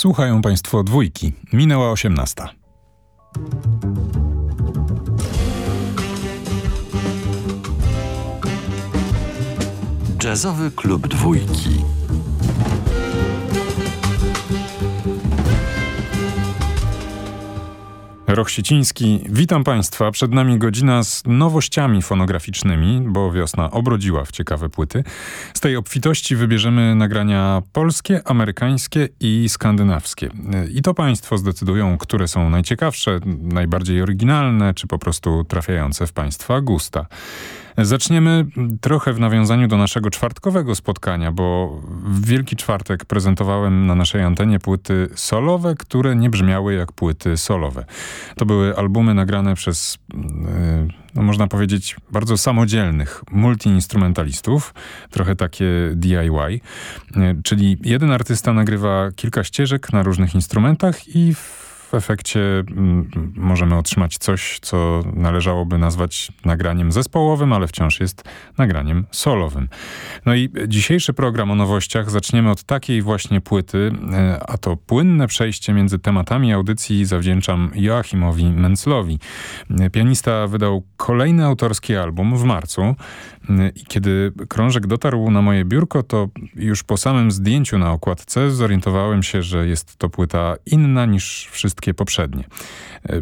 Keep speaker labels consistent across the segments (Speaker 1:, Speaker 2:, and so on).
Speaker 1: Słuchają Państwo dwójki. Minęła osiemnasta.
Speaker 2: Jazzowy klub dwójki.
Speaker 1: Rochsiciński, witam Państwa. Przed nami godzina z nowościami fonograficznymi, bo wiosna obrodziła w ciekawe płyty. Z tej obfitości wybierzemy nagrania polskie, amerykańskie i skandynawskie. I to Państwo zdecydują, które są najciekawsze, najbardziej oryginalne, czy po prostu trafiające w Państwa gusta. Zaczniemy trochę w nawiązaniu do naszego czwartkowego spotkania, bo w Wielki Czwartek prezentowałem na naszej antenie płyty solowe, które nie brzmiały jak płyty solowe. To były albumy nagrane przez, yy, no można powiedzieć, bardzo samodzielnych multiinstrumentalistów, trochę takie DIY, yy, czyli jeden artysta nagrywa kilka ścieżek na różnych instrumentach i w w efekcie mm, możemy otrzymać coś, co należałoby nazwać nagraniem zespołowym, ale wciąż jest nagraniem solowym. No i dzisiejszy program o nowościach zaczniemy od takiej właśnie płyty, e, a to płynne przejście między tematami audycji zawdzięczam Joachimowi Menclowi. E, pianista wydał kolejny autorski album w marcu. I kiedy krążek dotarł na moje biurko, to już po samym zdjęciu na okładce zorientowałem się, że jest to płyta inna niż wszystkie poprzednie.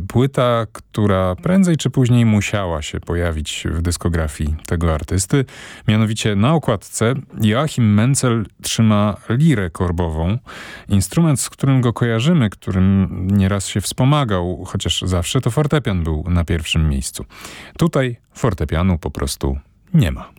Speaker 1: Płyta, która prędzej czy później musiała się pojawić w dyskografii tego artysty. Mianowicie na okładce Joachim Menzel trzyma lirę korbową, instrument, z którym go kojarzymy, którym nieraz się wspomagał, chociaż zawsze to fortepian był na pierwszym miejscu. Tutaj fortepianu po prostu nie ma.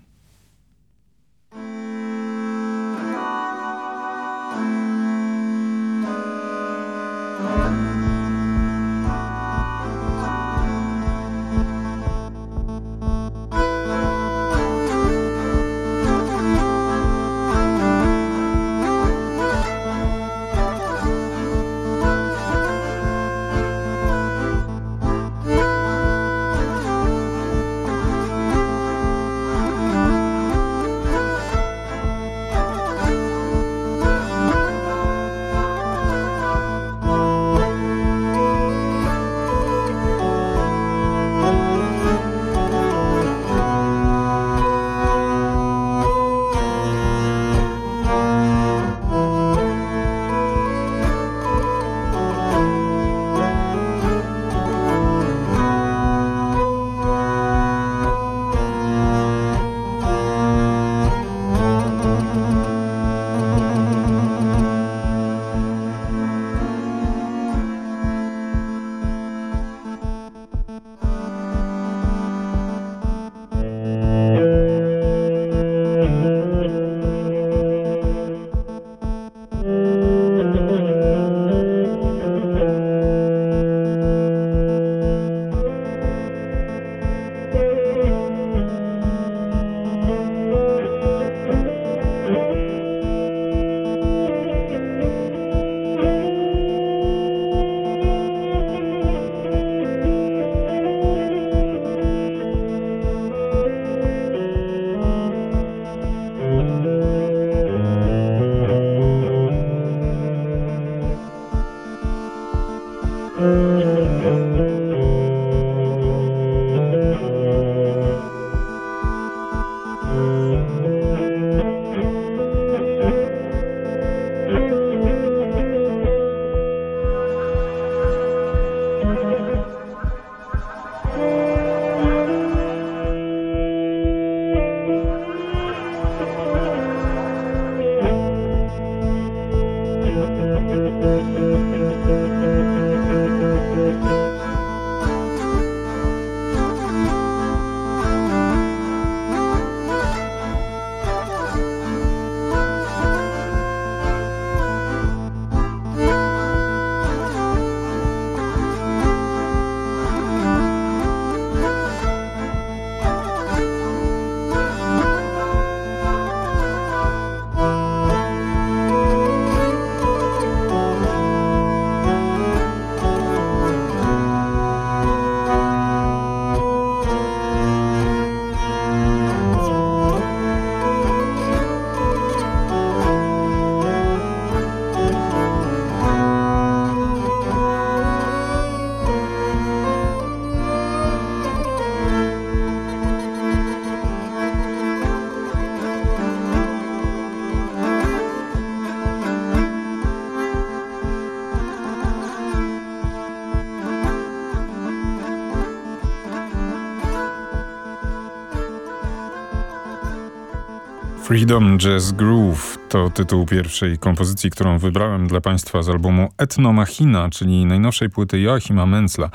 Speaker 1: Freedom Jazz Groove to tytuł pierwszej kompozycji, którą wybrałem dla Państwa z albumu Etnomachina, czyli najnowszej płyty Joachima Mencla.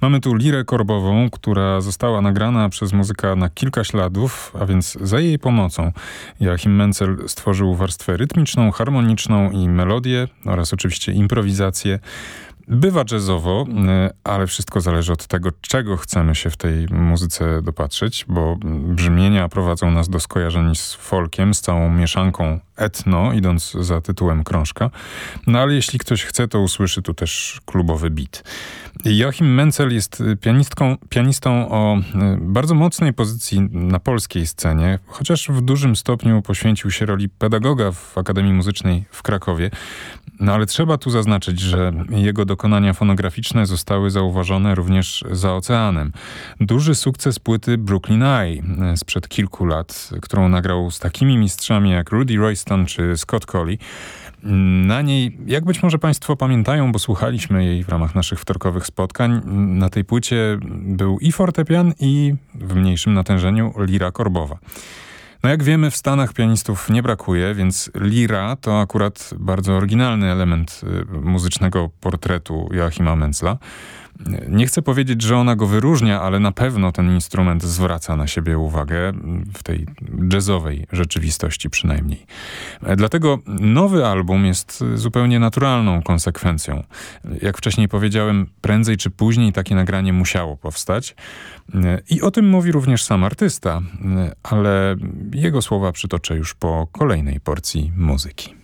Speaker 1: Mamy tu lirę korbową, która została nagrana przez muzyka na kilka śladów, a więc za jej pomocą Joachim Mencel stworzył warstwę rytmiczną, harmoniczną i melodię oraz oczywiście improwizację. Bywa jazzowo, e, ale wszystko zależy od tego, czego chcemy się w tej muzyce dopatrzyć, bo brzmienia prowadzą nas do skojarzeń z folkiem, z całą mieszanką etno, idąc za tytułem krążka. No ale jeśli ktoś chce, to usłyszy tu też klubowy beat. Joachim Mencel jest pianistką, pianistą o e, bardzo mocnej pozycji na polskiej scenie, chociaż w dużym stopniu poświęcił się roli pedagoga w Akademii Muzycznej w Krakowie. No ale trzeba tu zaznaczyć, że jego dokonania fonograficzne zostały zauważone również za oceanem. Duży sukces płyty Brooklyn Eye sprzed kilku lat, którą nagrał z takimi mistrzami jak Rudy Czy Scott Colley. Na niej, jak być może Państwo pamiętają, bo słuchaliśmy jej w ramach naszych wtorkowych spotkań, na tej płycie był i fortepian, i w mniejszym natężeniu lira korbowa. No jak wiemy, w Stanach pianistów nie brakuje, więc lira to akurat bardzo oryginalny element y, muzycznego portretu Joachima Mencla. Nie chcę powiedzieć, że ona go wyróżnia, ale na pewno ten instrument zwraca na siebie uwagę, w tej jazzowej rzeczywistości przynajmniej. Dlatego nowy album jest zupełnie naturalną konsekwencją. Jak wcześniej powiedziałem, prędzej czy później takie nagranie musiało powstać. I o tym mówi również sam artysta, ale jego słowa przytoczę już po kolejnej porcji muzyki.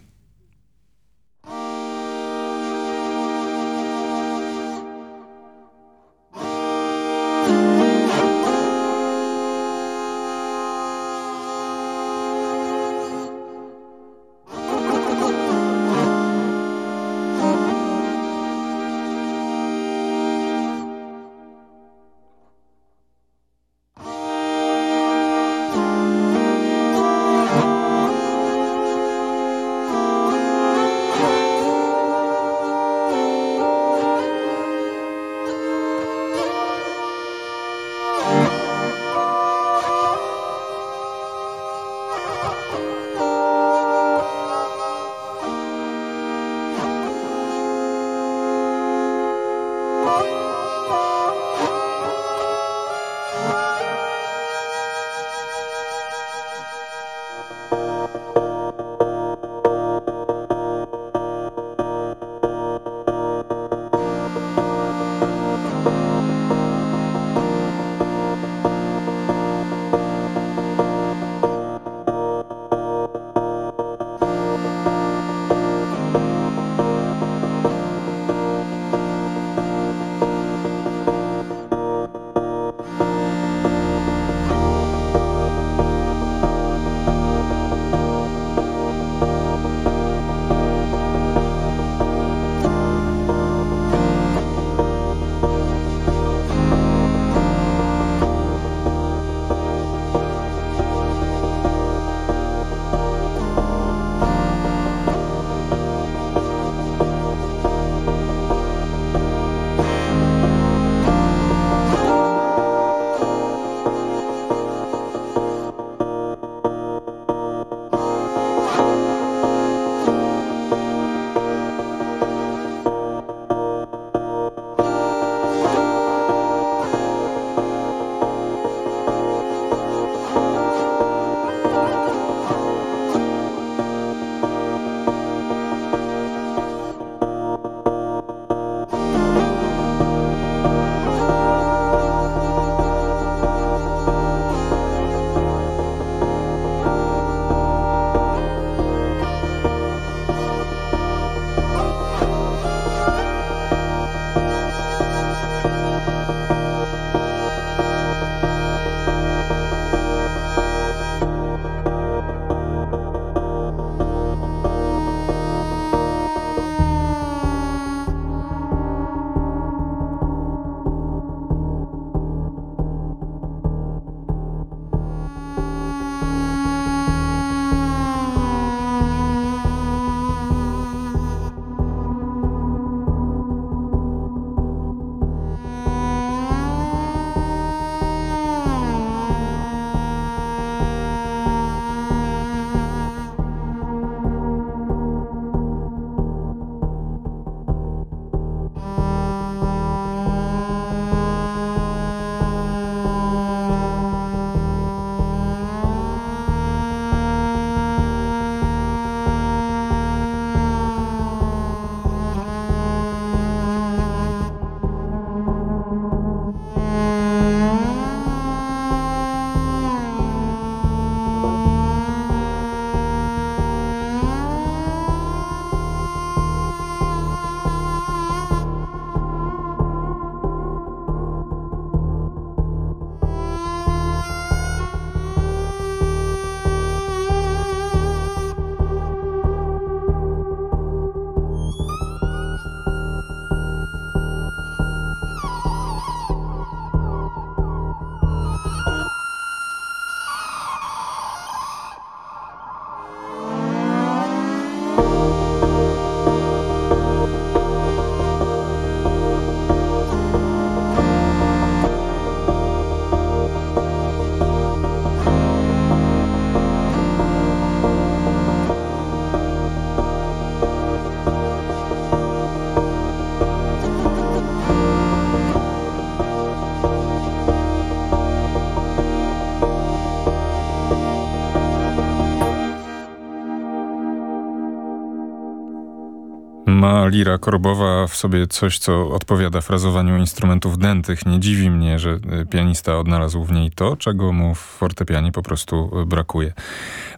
Speaker 1: Lira korbowa w sobie coś, co odpowiada frazowaniu instrumentów dętych. Nie dziwi mnie, że y, pianista odnalazł w niej to, czego mu w fortepianie po prostu y, brakuje.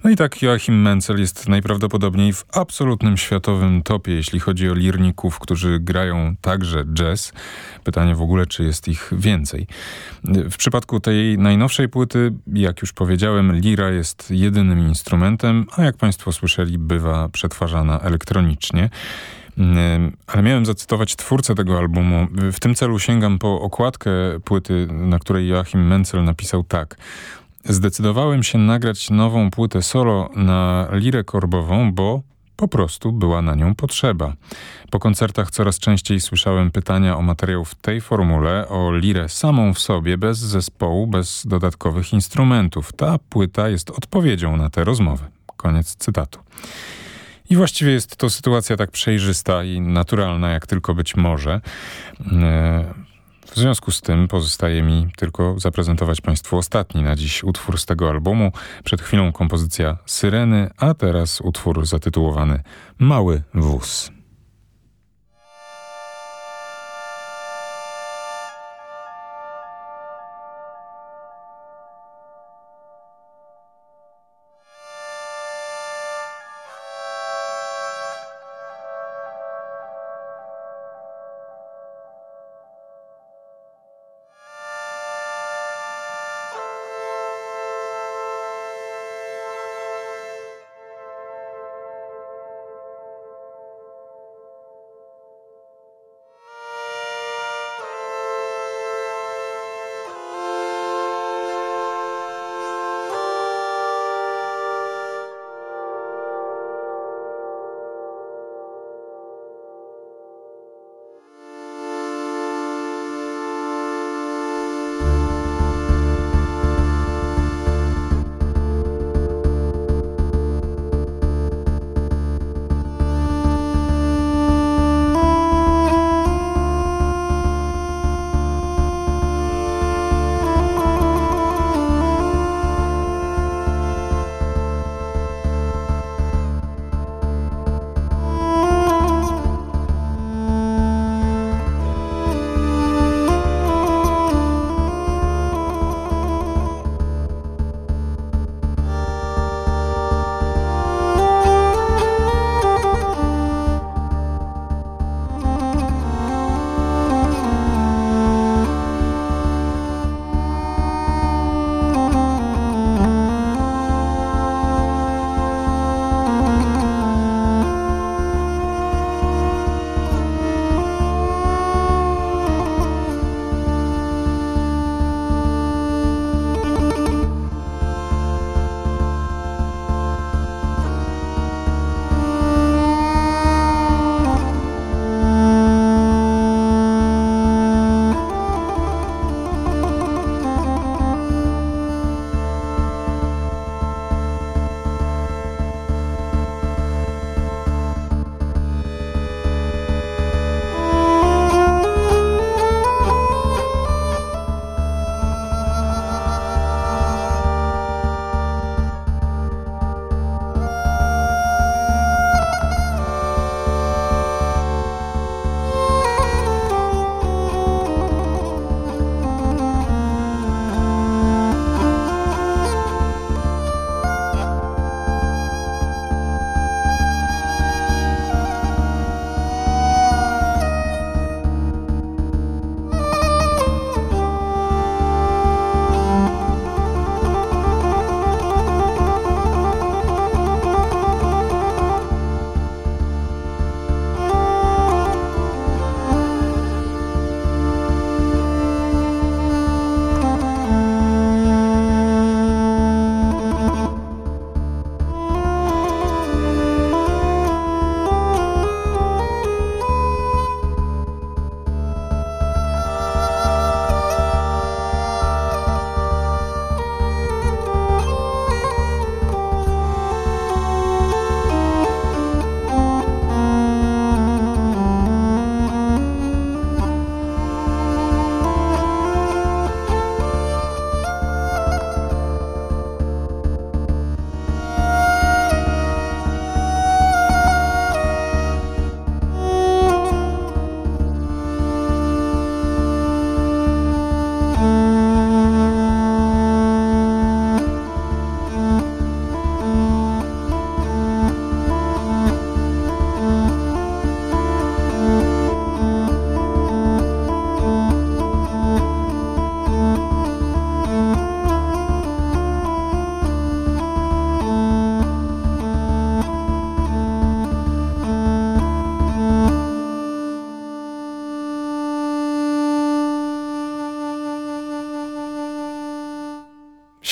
Speaker 1: No i tak Joachim Menzel jest najprawdopodobniej w absolutnym światowym topie, jeśli chodzi o lirników, którzy grają także jazz. Pytanie w ogóle, czy jest ich więcej. W przypadku tej najnowszej płyty, jak już powiedziałem, lira jest jedynym instrumentem, a jak Państwo słyszeli, bywa przetwarzana elektronicznie. Ale miałem zacytować twórcę tego albumu. W tym celu sięgam po okładkę płyty, na której Joachim Menzel napisał tak. Zdecydowałem się nagrać nową płytę solo na lirę korbową, bo po prostu była na nią potrzeba. Po koncertach coraz częściej słyszałem pytania o materiał w tej formule, o lirę samą w sobie, bez zespołu, bez dodatkowych instrumentów. Ta płyta jest odpowiedzią na te rozmowy. Koniec cytatu. I właściwie jest to sytuacja tak przejrzysta i naturalna, jak tylko być może. E, w związku z tym pozostaje mi tylko zaprezentować Państwu ostatni na dziś utwór z tego albumu. Przed chwilą kompozycja Syreny, a teraz utwór zatytułowany Mały wóz.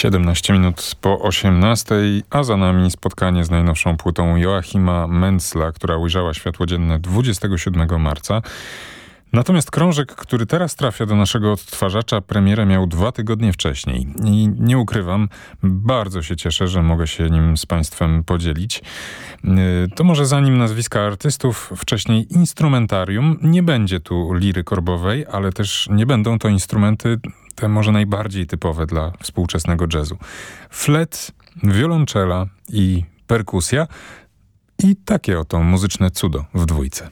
Speaker 1: 17 minut po 18, a za nami spotkanie z najnowszą płytą Joachima Menzla, która ujrzała światło dzienne 27 marca. Natomiast krążek, który teraz trafia do naszego odtwarzacza, premierę miał dwa tygodnie wcześniej. I nie ukrywam, bardzo się cieszę, że mogę się nim z Państwem podzielić. Y, to może zanim nazwiska artystów, wcześniej instrumentarium. Nie będzie tu liry korbowej, ale też nie będą to instrumenty te może najbardziej typowe dla współczesnego jazzu. Flet, wiolonczela i perkusja i takie oto muzyczne cudo w dwójce.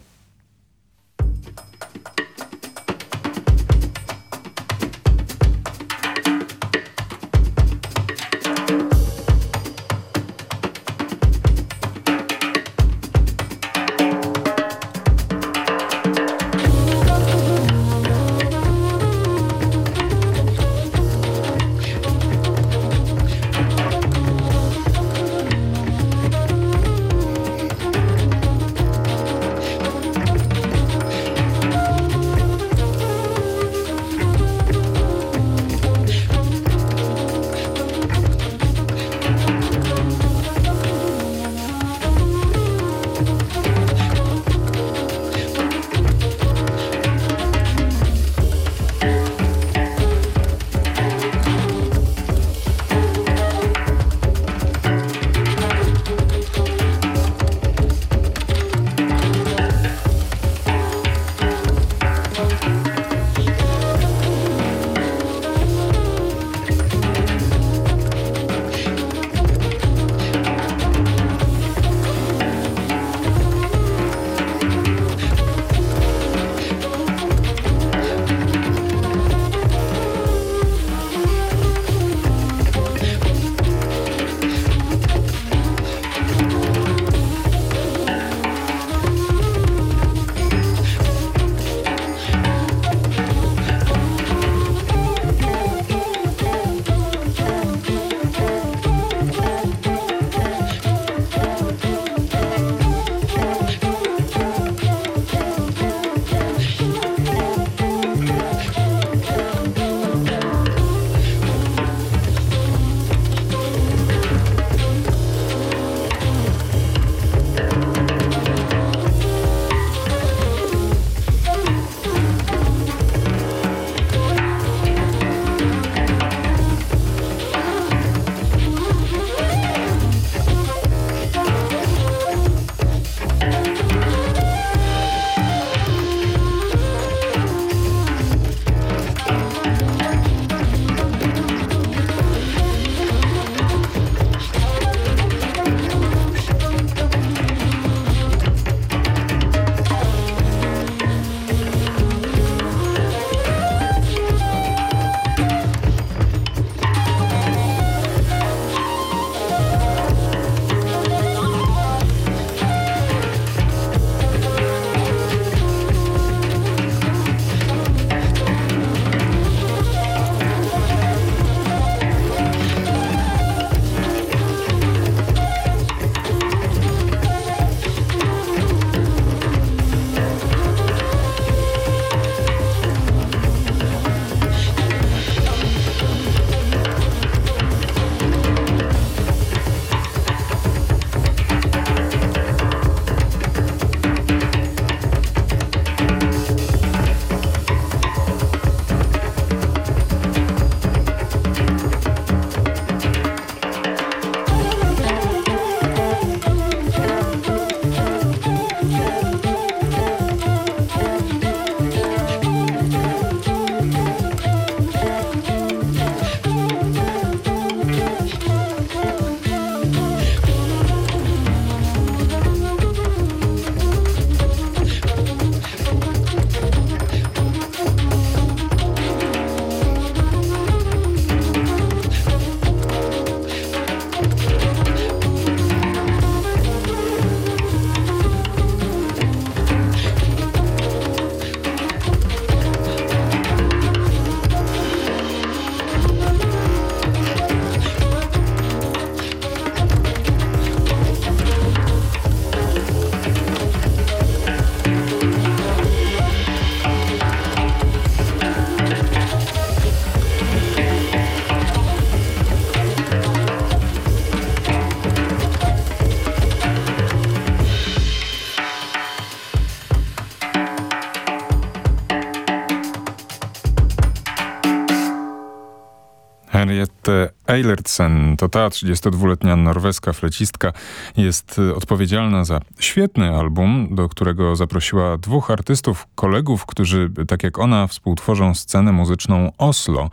Speaker 1: Eilertsen, to ta 32-letnia norweska flecistka, jest odpowiedzialna za świetny album, do którego zaprosiła dwóch artystów, kolegów, którzy tak jak ona współtworzą scenę muzyczną Oslo.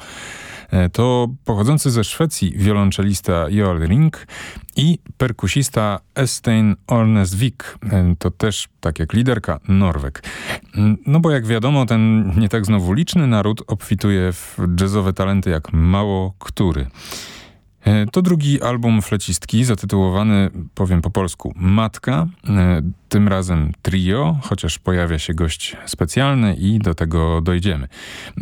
Speaker 1: E, to pochodzący ze Szwecji wiolonczelista Joel Ring i perkusista Estein Ornesvik. To też, tak jak liderka, Norweg. No bo jak wiadomo, ten nie tak znowu liczny naród obfituje w jazzowe talenty jak mało który. E, to drugi album flecistki, zatytułowany, powiem po polsku, Matka. E, tym razem trio, chociaż pojawia się gość specjalny i do tego dojdziemy.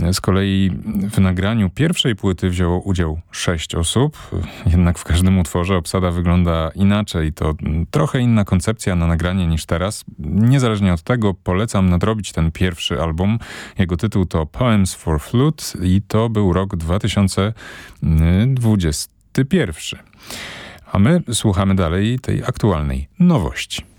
Speaker 1: E, z kolei w nagraniu pierwszej płyty wzięło udział sześć osób, jednak w każdym utworze obsada wygląda inaczej. To trochę inna koncepcja na nagranie niż teraz. Niezależnie od tego polecam nadrobić ten pierwszy album. Jego tytuł to Poems for Flute i to był rok 2020 pierwszy. A my słuchamy dalej tej aktualnej nowości.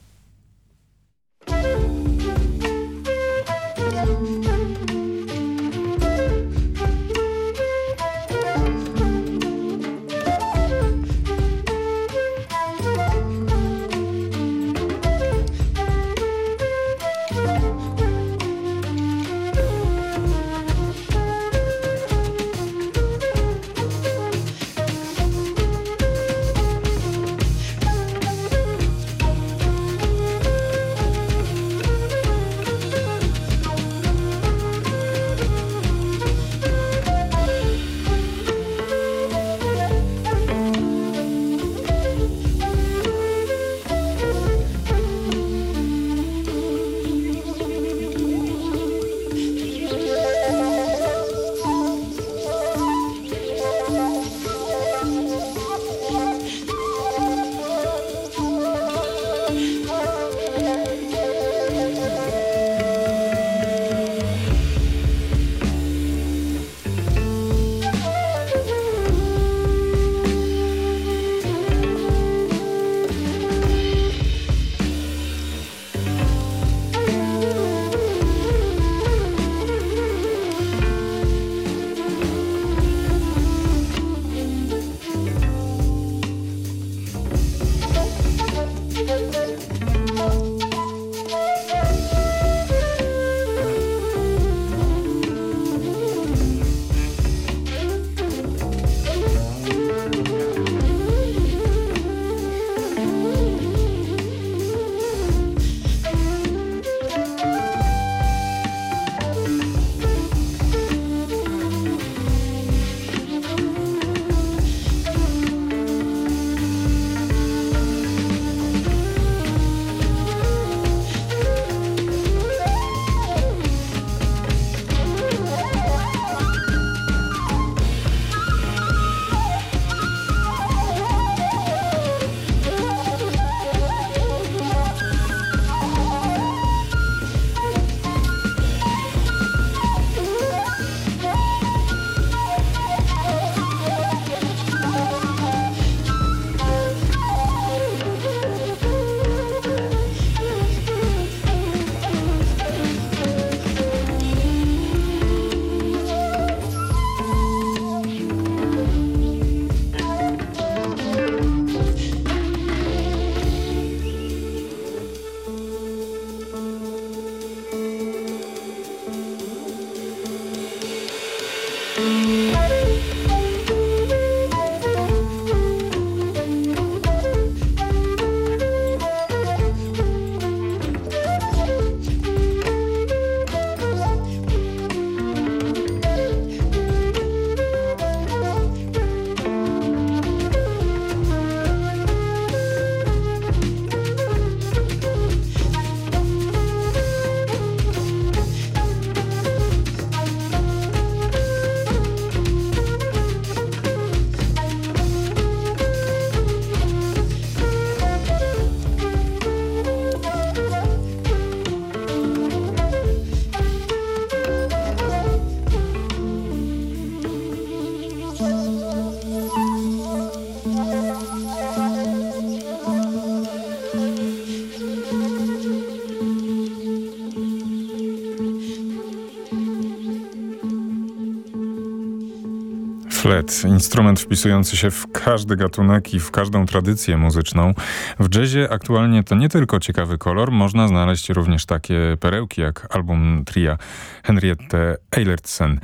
Speaker 1: Flet, instrument wpisujący się w każdy gatunek i w każdą tradycję muzyczną. W jazzie aktualnie to nie tylko ciekawy kolor, można znaleźć również takie perełki jak album tria Henriette Eilertsen.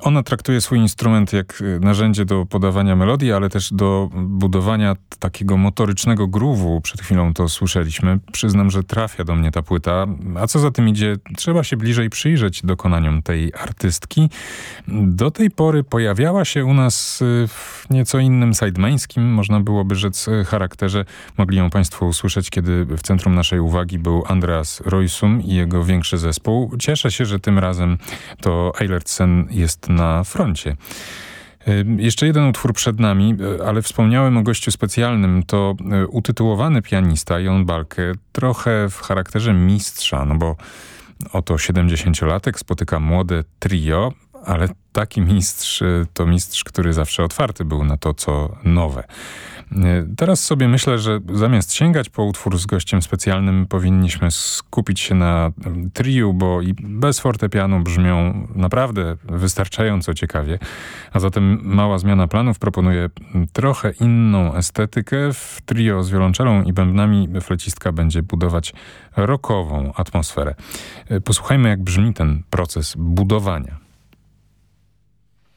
Speaker 1: Ona traktuje swój instrument jak narzędzie do podawania melodii, ale też do budowania takiego motorycznego groove'u. Przed chwilą to słyszeliśmy. Przyznam, że trafia do mnie ta płyta. A co za tym idzie, trzeba się bliżej przyjrzeć dokonaniom tej artystki. Do tej pory pojawiała się u nas y, w nieco innym sidemańskim, można byłoby rzec, y, charakterze. Mogli ją Państwo usłyszeć, kiedy w centrum naszej uwagi był Andreas Roysum i jego większy zespół. Cieszę się, że tym razem to Eilertsen jest na froncie. Y, jeszcze jeden utwór przed nami, ale wspomniałem o gościu specjalnym. To utytułowany pianista Jon Balke, trochę w charakterze mistrza, no bo oto 70-latek spotyka młode trio, ale taki mistrz y, to mistrz, który zawsze otwarty był na to, co nowe. Y, teraz sobie myślę, że zamiast sięgać po utwór z gościem specjalnym, powinniśmy skupić się na y, triu, bo i bez fortepianu brzmią naprawdę wystarczająco ciekawie. A zatem mała zmiana planów proponuje trochę inną estetykę. W trio z wiolonczelą i bębnami flecistka będzie budować rockową atmosferę. Posłuchajmy, jak brzmi ten proces budowania.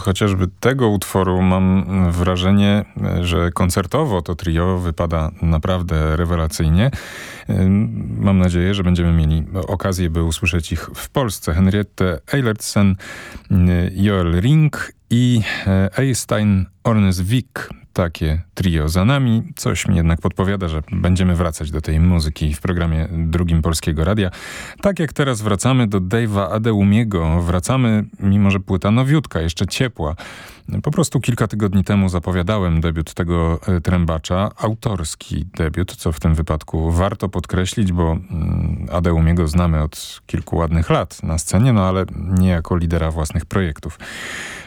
Speaker 1: Chociażby tego utworu, mam wrażenie, że koncertowo to trio wypada naprawdę rewelacyjnie. Mam nadzieję, że będziemy mieli okazję, by usłyszeć ich w Polsce. Henriette Eilertsen, Joel Ring i Eystein Ornesvik takie trio za nami. Coś mi jednak podpowiada, że będziemy wracać do tej muzyki w programie drugim Polskiego Radia. Tak jak teraz wracamy do Dave'a Adeumiego, wracamy, mimo że płyta nowiutka, jeszcze ciepła. Po prostu kilka tygodni temu zapowiadałem debiut tego e, trębacza, autorski debiut, co w tym wypadku warto podkreślić, bo mm, Adeumiego znamy od kilku ładnych lat na scenie, no ale nie jako lidera własnych projektów.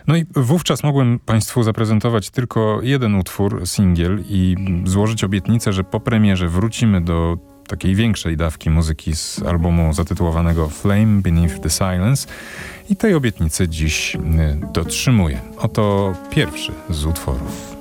Speaker 1: No i wówczas mogłem Państwu zaprezentować tylko jeden utwór, singiel i złożyć obietnicę, że po premierze wrócimy do takiej większej dawki muzyki z albumu zatytułowanego Flame Beneath the Silence i tej obietnicy dziś y, dotrzymuję. Oto pierwszy z utworów.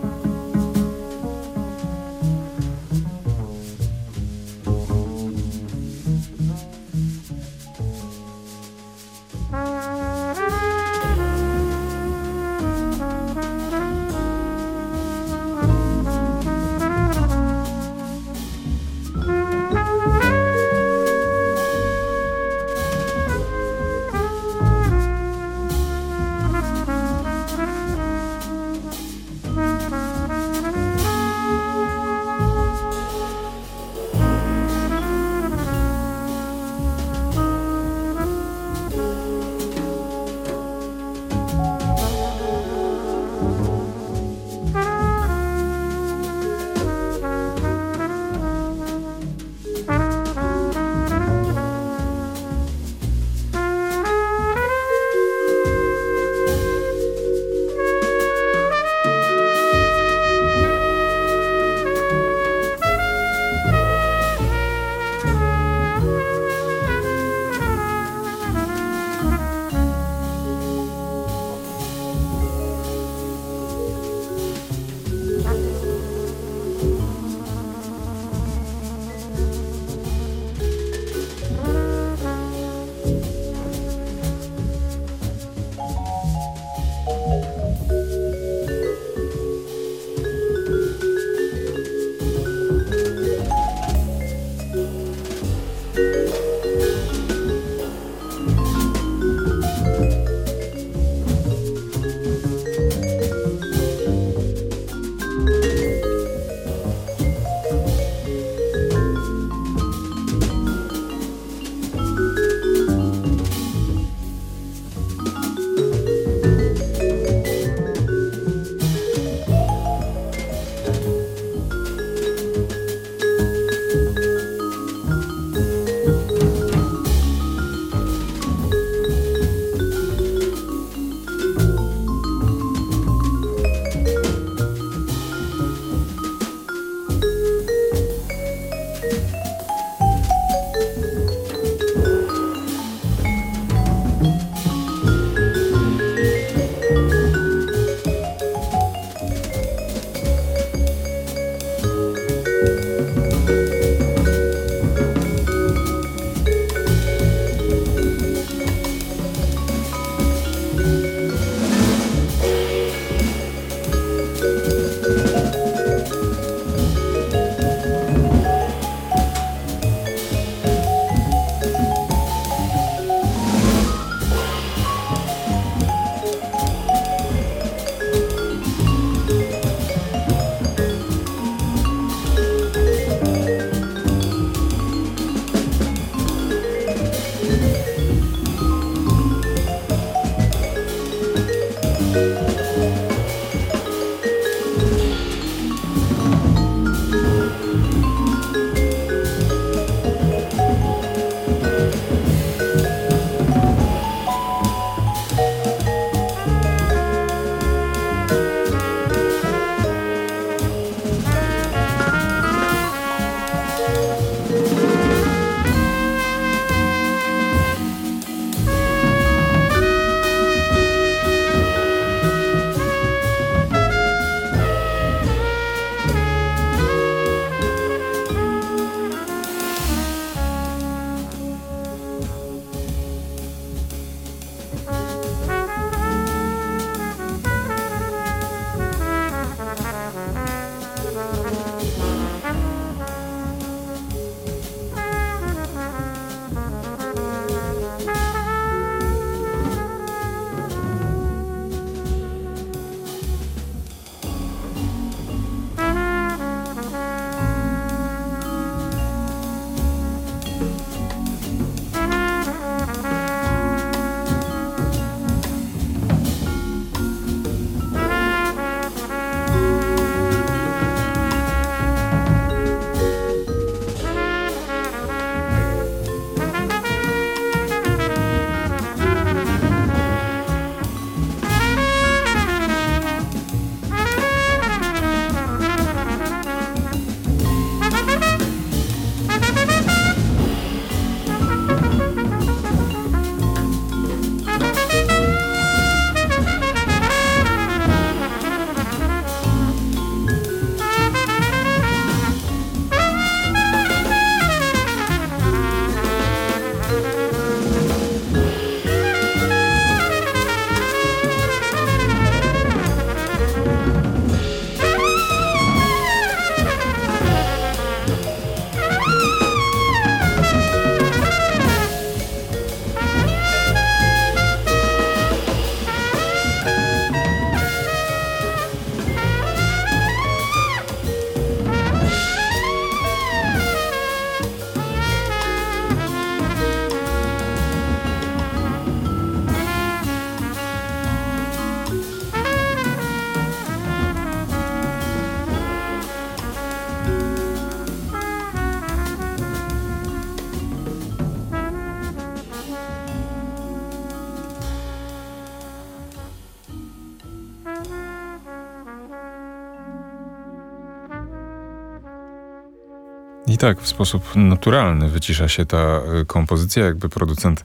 Speaker 1: Tak w sposób naturalny wycisza się ta y, kompozycja, jakby producent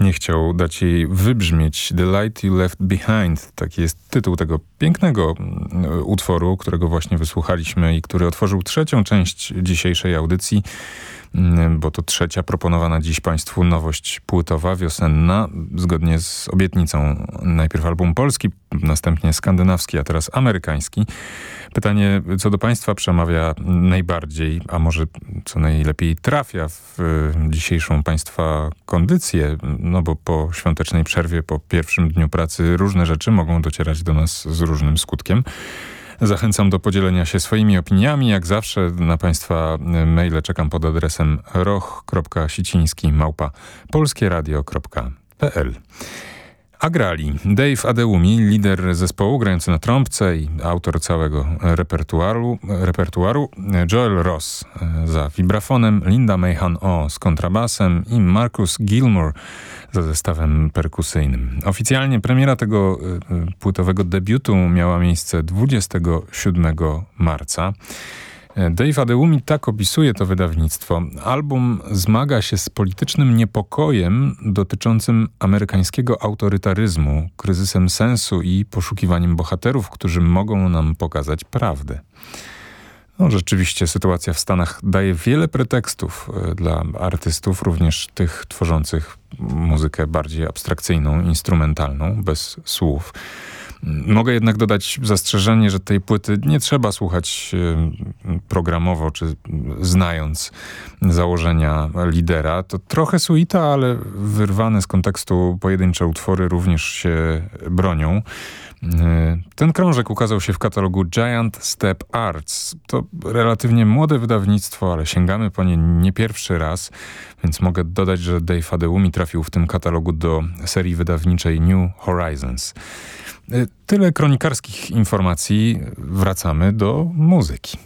Speaker 1: nie chciał dać jej wybrzmieć. The Light You Left Behind, taki jest tytuł tego pięknego y, utworu, którego właśnie wysłuchaliśmy i który otworzył trzecią część dzisiejszej audycji. Mm, bo to trzecia proponowana dziś Państwu nowość płytowa, wiosenna, zgodnie z obietnicą. Najpierw album polski, następnie skandynawski, a teraz amerykański. Pytanie, co do Państwa przemawia najbardziej, a może co najlepiej trafia w dzisiejszą Państwa kondycję, no bo po świątecznej przerwie, po pierwszym dniu pracy różne rzeczy mogą docierać do nas z różnym skutkiem. Zachęcam do podzielenia się swoimi opiniami. Jak zawsze na Państwa maile czekam pod adresem roch.siciński małpa polskieradio.pl a grali Dave Adeumi, lider zespołu grający na trąbce i autor całego repertuaru, repertuaru Joel Ross e, za vibrafonem, Linda Mayhan O z kontrabasem i Marcus Gilmore za zestawem perkusyjnym. Oficjalnie premiera tego e, e, płytowego debiutu miała miejsce 27 marca. Dave Adeumi tak opisuje to wydawnictwo. Album zmaga się z politycznym niepokojem dotyczącym amerykańskiego autorytaryzmu, kryzysem sensu i poszukiwaniem bohaterów, którzy mogą nam pokazać prawdę. No, rzeczywiście sytuacja w Stanach daje wiele pretekstów e, dla artystów, również tych tworzących muzykę bardziej abstrakcyjną, instrumentalną, bez słów. Mogę jednak dodać zastrzeżenie, że tej płyty nie trzeba słuchać programowo, czy znając założenia lidera. To trochę suita, ale wyrwane z kontekstu pojedyncze utwory również się bronią. E, ten krążek ukazał się w katalogu Giant Step Arts. To relatywnie młode wydawnictwo, ale sięgamy po nie nie pierwszy raz, więc mogę dodać, że Dave Adeumi trafił w tym katalogu do serii wydawniczej New Horizons. Tyle kronikarskich informacji. Wracamy do muzyki.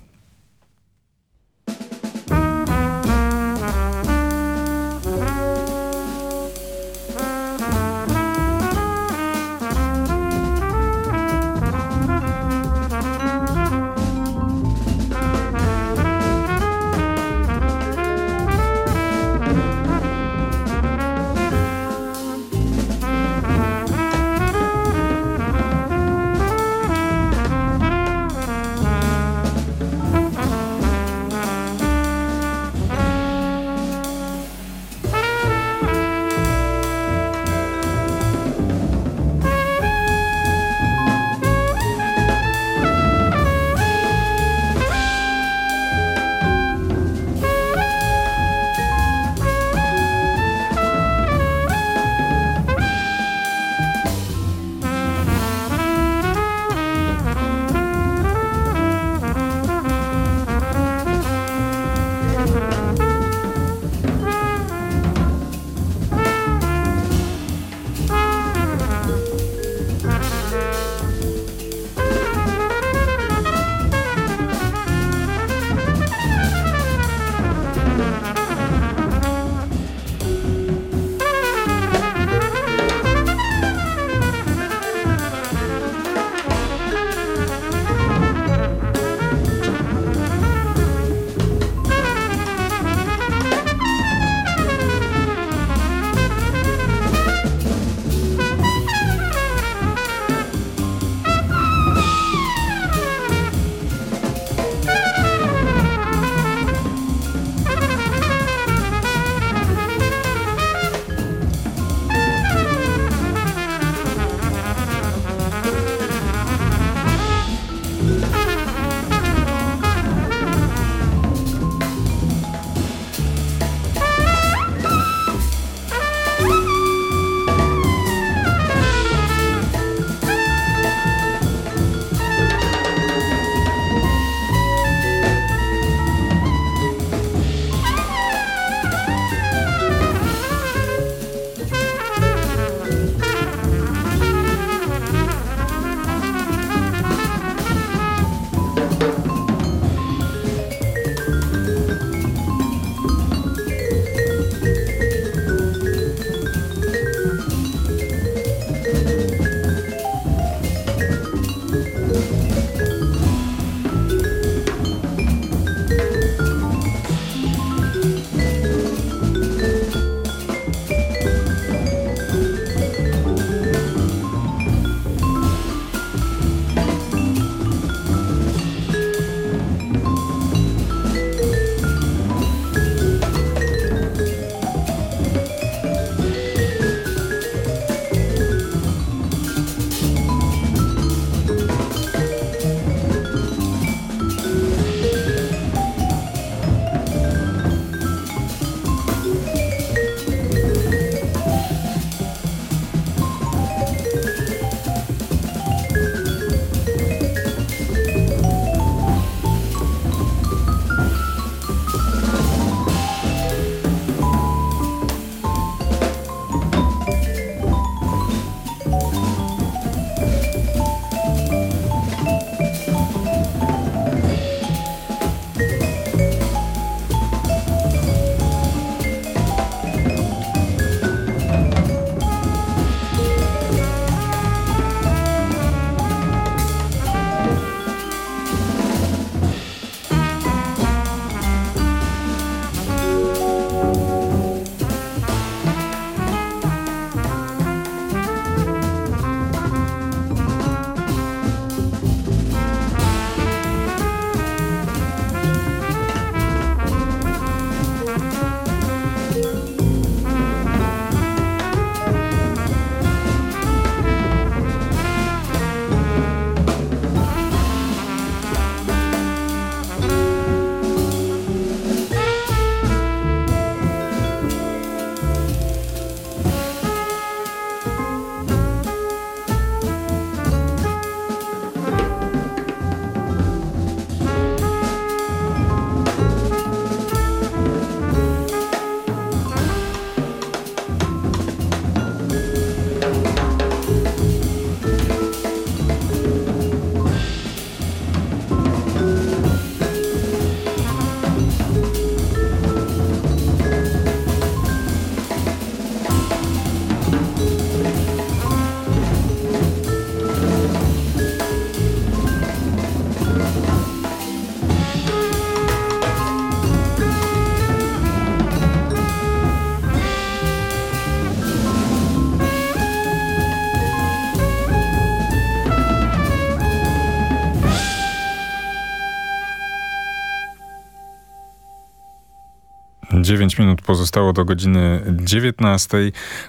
Speaker 1: 9 minut pozostało do godziny 19.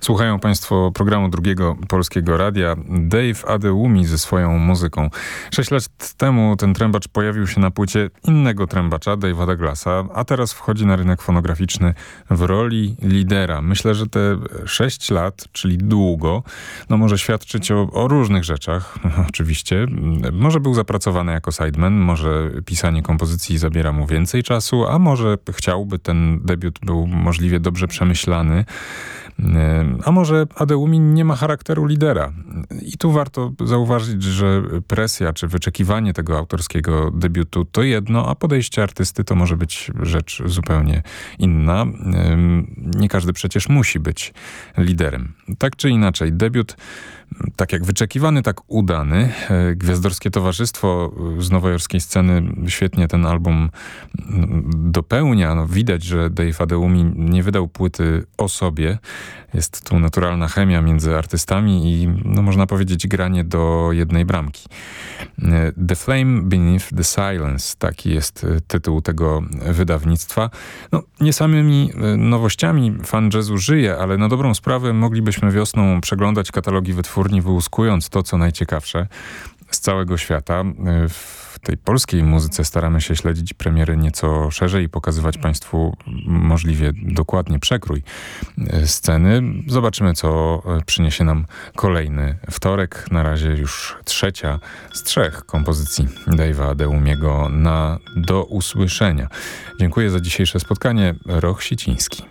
Speaker 1: Słuchają Państwo programu drugiego polskiego radia. Dave Adeumi ze swoją muzyką. Sześć lat temu ten trębacz pojawił się na płycie innego trębacza, Dave'a Douglasa, a teraz wchodzi na rynek fonograficzny w roli lidera. Myślę, że te 6 lat, czyli długo, no może świadczyć o, o różnych rzeczach. Oczywiście. Może był zapracowany jako sideman, może pisanie kompozycji zabiera mu więcej czasu, a może chciałby ten debiut był możliwie dobrze przemyślany. A może Adeumin nie ma charakteru lidera. I tu warto zauważyć, że presja czy wyczekiwanie tego autorskiego debiutu to jedno, a podejście artysty to może być rzecz zupełnie inna. Nie każdy przecież musi być liderem. Tak czy inaczej, debiut tak jak wyczekiwany, tak udany. E, Gwiazdorskie Towarzystwo z nowojorskiej sceny świetnie ten album dopełnia. No, widać, że Dave Adeumi nie wydał płyty o sobie. Jest tu naturalna chemia między artystami i, no, można powiedzieć, granie do jednej bramki. E, the Flame Beneath the Silence, taki jest e, tytuł tego wydawnictwa. No, nie samymi nowościami fan jazzu żyje, ale na dobrą sprawę moglibyśmy wiosną przeglądać katalogi wytwórni wytwórni, wyłuskując to, co najciekawsze z całego świata. W tej polskiej muzyce staramy się śledzić premiery nieco szerzej i pokazywać Państwu możliwie dokładnie przekrój sceny. Zobaczymy, co przyniesie nam kolejny wtorek. Na razie już trzecia z trzech kompozycji Dave'a Deumiego na do usłyszenia. Dziękuję za dzisiejsze spotkanie. Roch Siciński.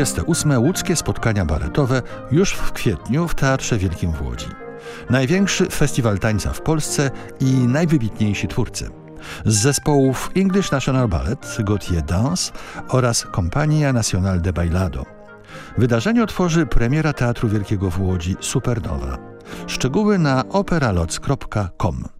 Speaker 2: 28. łódzkie spotkania baletowe już w kwietniu w Teatrze Wielkim w Łodzi. Największy festiwal tańca w Polsce i najwybitniejsi twórcy. Z zespołów English National Ballet, Gautier Dance oraz Compagnia Nacional de Bailado. Wydarzenie otworzy premiera Teatru Wielkiego w Łodzi Supernowa. Szczegóły na operaloc.com.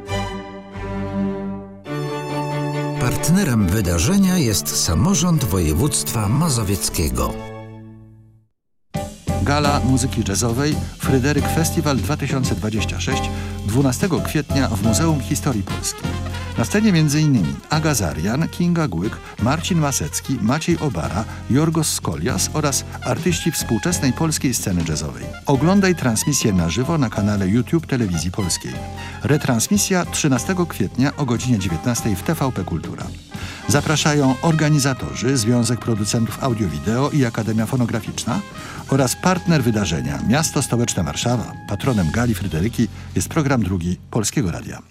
Speaker 3: Partnerem wydarzenia jest samorząd województwa mazowieckiego.
Speaker 2: Gala Muzyki Jazzowej Fryderyk Festiwal 2026 12 kwietnia w Muzeum Historii Polski. Na scenie m.in. Aga Zarian, Kinga Głyk, Marcin Masecki, Maciej Obara, Jorgos Skolias oraz artyści współczesnej polskiej sceny jazzowej. Oglądaj transmisję na żywo na kanale YouTube Telewizji Polskiej. Retransmisja 13 kwietnia o godzinie 19 w TVP Kultura. Zapraszają organizatorzy, Związek Producentów Audio-Wideo i Akademia Fonograficzna oraz partner wydarzenia Miasto Stołeczne Warszawa. Patronem Gali Fryderyki jest program drugi Polskiego Radia.